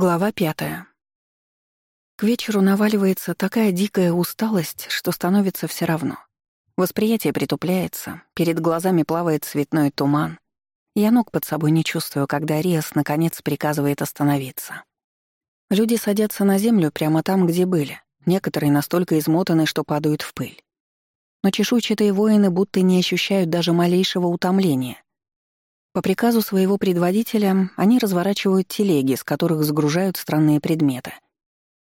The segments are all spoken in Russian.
Глава пятая. К вечеру наваливается такая дикая усталость, что становится все равно. Восприятие притупляется, перед глазами плавает цветной туман. Я ног под собой не чувствую, когда Риас наконец приказывает остановиться. Люди садятся на землю прямо там, где были. Некоторые настолько измотаны, что падают в пыль. Но чешуйчатые воины будто не ощущают даже малейшего утомления. По приказу своего предводителя они разворачивают телеги, с которых загружают странные предметы.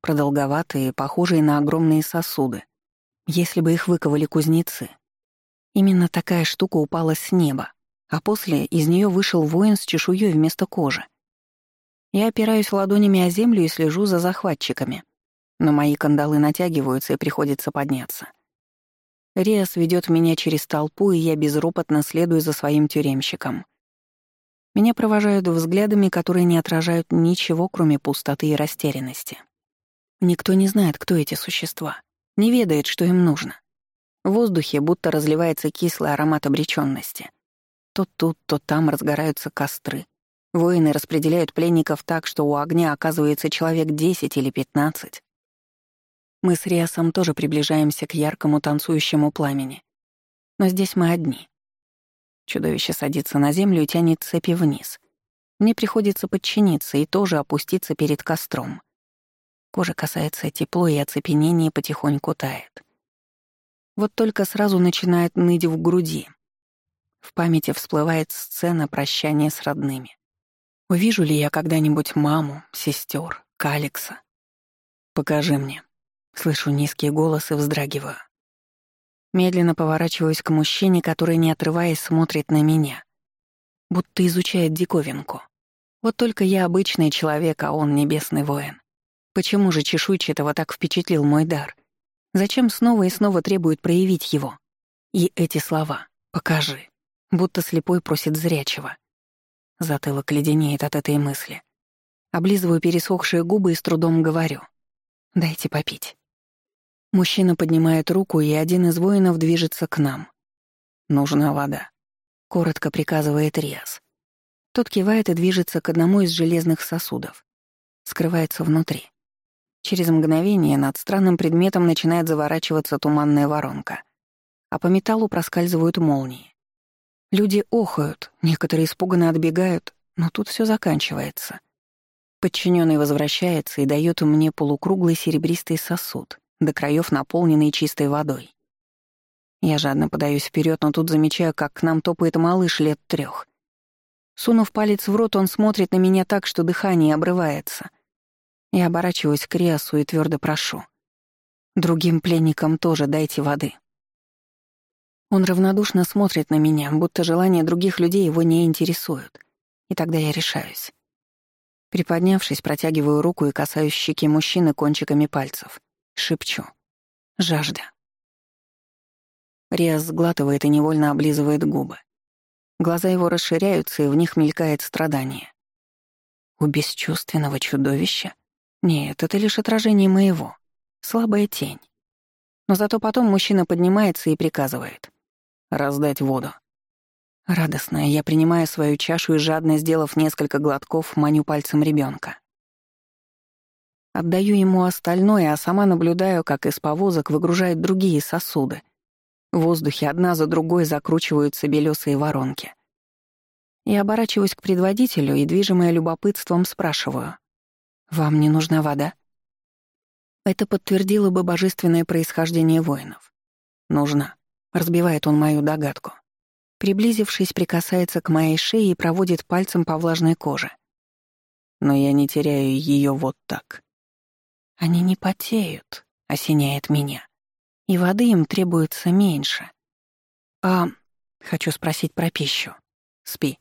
Продолговатые, похожие на огромные сосуды. Если бы их выковали кузнецы. Именно такая штука упала с неба, а после из нее вышел воин с чешуей вместо кожи. Я опираюсь ладонями о землю и слежу за захватчиками. Но мои кандалы натягиваются и приходится подняться. Риас ведет меня через толпу, и я безропотно следую за своим тюремщиком. Меня провожают взглядами, которые не отражают ничего, кроме пустоты и растерянности. Никто не знает, кто эти существа, не ведает, что им нужно. В воздухе будто разливается кислый аромат обречённости. То тут, то там разгораются костры. Воины распределяют пленников так, что у огня оказывается человек 10 или 15. Мы с Риасом тоже приближаемся к яркому танцующему пламени. Но здесь мы одни. Чудовище садится на землю и тянет цепи вниз. Мне приходится подчиниться и тоже опуститься перед костром. Кожа касается тепло, и оцепенение потихоньку тает. Вот только сразу начинает ныть в груди. В памяти всплывает сцена прощания с родными. Увижу ли я когда-нибудь маму, сестер, Каликса? Покажи мне. Слышу низкий голос и вздрагиваю. Медленно поворачиваюсь к мужчине, который, не отрываясь, смотрит на меня. Будто изучает диковинку. Вот только я обычный человек, а он небесный воин. Почему же чешуйчатого так впечатлил мой дар? Зачем снова и снова требует проявить его? И эти слова «покажи», будто слепой просит зрячего. Затылок леденеет от этой мысли. Облизываю пересохшие губы и с трудом говорю. «Дайте попить». Мужчина поднимает руку, и один из воинов движется к нам. «Нужна вода», — коротко приказывает Риас. Тот кивает и движется к одному из железных сосудов. Скрывается внутри. Через мгновение над странным предметом начинает заворачиваться туманная воронка, а по металлу проскальзывают молнии. Люди охают, некоторые испуганно отбегают, но тут все заканчивается. Подчиненный возвращается и дает мне полукруглый серебристый сосуд, до краев наполненный чистой водой. Я жадно подаюсь вперед, но тут замечаю, как к нам топает малыш лет трех. Сунув палец в рот, он смотрит на меня так, что дыхание обрывается. Я оборачиваюсь к Риасу и твердо прошу. Другим пленникам тоже дайте воды. Он равнодушно смотрит на меня, будто желания других людей его не интересуют. И тогда я решаюсь. Приподнявшись, протягиваю руку и касаюсь щеки мужчины кончиками пальцев. Шепчу. Жажда. Риас сглатывает и невольно облизывает губы. Глаза его расширяются, и в них мелькает страдание. У бесчувственного чудовища? Нет, это лишь отражение моего. Слабая тень. Но зато потом мужчина поднимается и приказывает. Раздать воду. Радостная, я принимаю свою чашу и, жадно сделав несколько глотков, маню пальцем ребенка. Отдаю ему остальное, а сама наблюдаю, как из повозок выгружают другие сосуды. В воздухе одна за другой закручиваются белесые воронки. Я оборачиваюсь к предводителю и, движимая любопытством, спрашиваю. «Вам не нужна вода?» Это подтвердило бы божественное происхождение воинов. «Нужна», — разбивает он мою догадку. Приблизившись, прикасается к моей шее и проводит пальцем по влажной коже. Но я не теряю ее вот так. Они не потеют, осеняет меня. И воды им требуется меньше. А хочу спросить про пищу. Спи,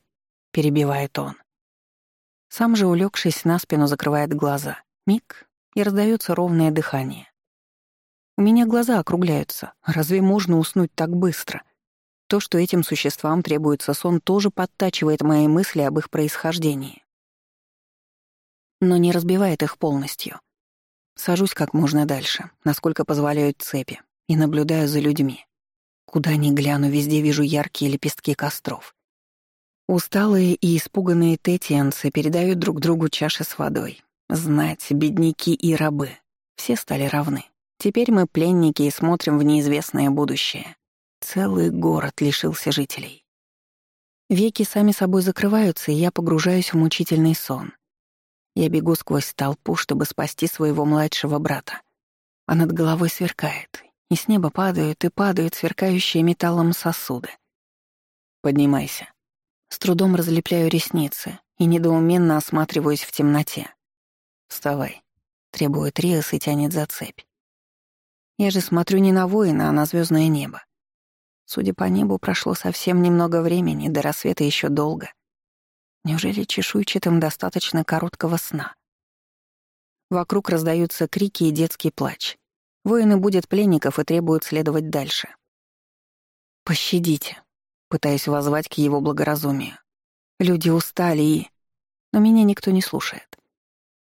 перебивает он. Сам же, улегшись на спину, закрывает глаза. Миг, и раздается ровное дыхание. У меня глаза округляются. Разве можно уснуть так быстро? То, что этим существам требуется сон, тоже подтачивает мои мысли об их происхождении. Но не разбивает их полностью. Сажусь как можно дальше, насколько позволяют цепи, и наблюдаю за людьми. Куда ни гляну, везде вижу яркие лепестки костров. Усталые и испуганные тетианцы передают друг другу чаши с водой. Знать, бедняки и рабы. Все стали равны. Теперь мы пленники и смотрим в неизвестное будущее. Целый город лишился жителей. Веки сами собой закрываются, и я погружаюсь в мучительный сон. Я бегу сквозь толпу, чтобы спасти своего младшего брата. А над головой сверкает, и с неба падают и падают сверкающие металлом сосуды. «Поднимайся». С трудом разлепляю ресницы и недоуменно осматриваюсь в темноте. «Вставай», — требует Риас и тянет за цепь. Я же смотрю не на воина, а на звездное небо. Судя по небу, прошло совсем немного времени, до рассвета еще долго. Неужели чешуйчатым достаточно короткого сна? Вокруг раздаются крики и детский плач. Воины будут пленников и требуют следовать дальше. «Пощадите», пытаясь воззвать к его благоразумию. Люди устали и... Но меня никто не слушает.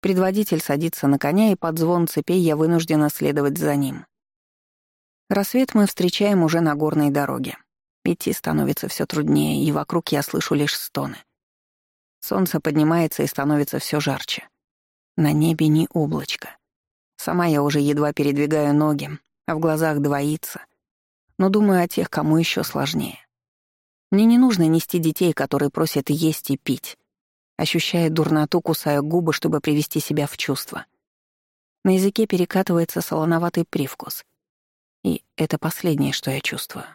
Предводитель садится на коня, и под звон цепей я вынуждена следовать за ним. Рассвет мы встречаем уже на горной дороге. Идти становится все труднее, и вокруг я слышу лишь стоны. Солнце поднимается и становится все жарче. На небе ни облачко. Сама я уже едва передвигаю ноги, а в глазах двоится. Но думаю о тех, кому еще сложнее. Мне не нужно нести детей, которые просят есть и пить. Ощущая дурноту, кусаю губы, чтобы привести себя в чувство. На языке перекатывается солоноватый привкус. И это последнее, что я чувствую.